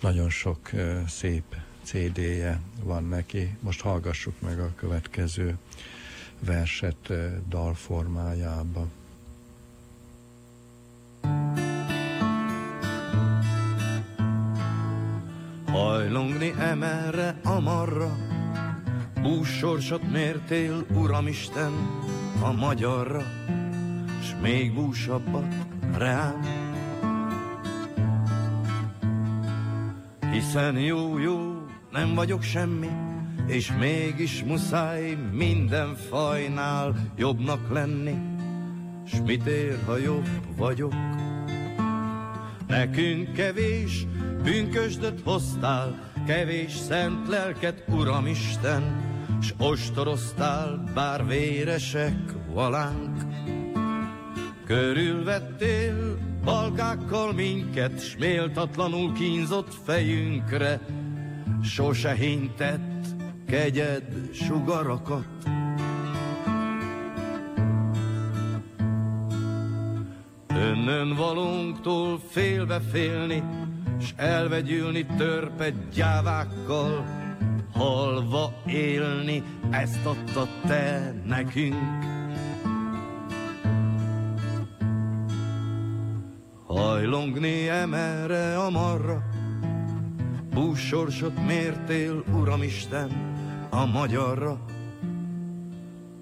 nagyon sok szép CD-je van neki. Most hallgassuk meg a következő verset dalformájában. Hajlongni emerre, amarra, Búsorsot mértél, Uramisten, a magyarra, S még búsabbat rám. Hiszen jó-jó, nem vagyok semmi, és mégis muszáj minden fajnál jobbnak lenni. S mit ér, ha jobb vagyok? Nekünk kevés bűnkösdöt hoztál, kevés szent lelket, Uramisten, s ostoroztál, bár véresek valánk. Körülvettél balkákkal minket, s méltatlanul kínzott fejünkre, sose hintett kegyed sugarakat. Önnön valónktól félbe félni, s elvegyülni törpe gyávákkal, halva élni, ezt adta te nekünk. Hajlongni a marra, búsorsot mértél, Uramisten, a magyarra,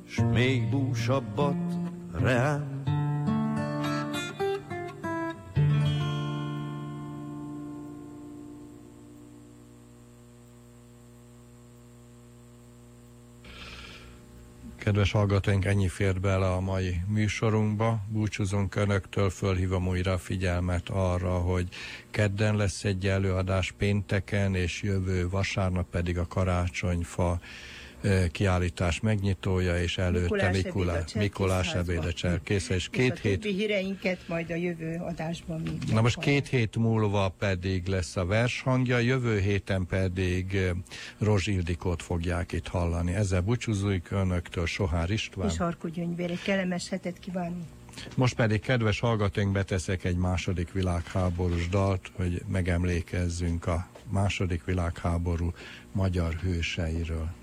s még búsabbat reám. Kedves hallgatóink, ennyi fér bele a mai műsorunkba. Búcsúzunk Önöktől, fölhívom újra a figyelmet arra, hogy kedden lesz egy előadás pénteken, és jövő vasárnap pedig a karácsonyfa kiállítás megnyitója, és előtte Mikulás, Mikulás ebéde cserkésze, és két és hét... híreinket majd a jövő adásban még. Na most két hét múlva pedig lesz a vershangja, jövő héten pedig Rozs Ildikót fogják itt hallani. Ezzel búcsúzunk önöktől, Sohár István. És Harkó Gyöngyvér, egy kellemes hetet kívánunk. Most pedig, kedves hallgatóink, beteszek egy második világháborús dalt, hogy megemlékezzünk a második világháború magyar hőseiről.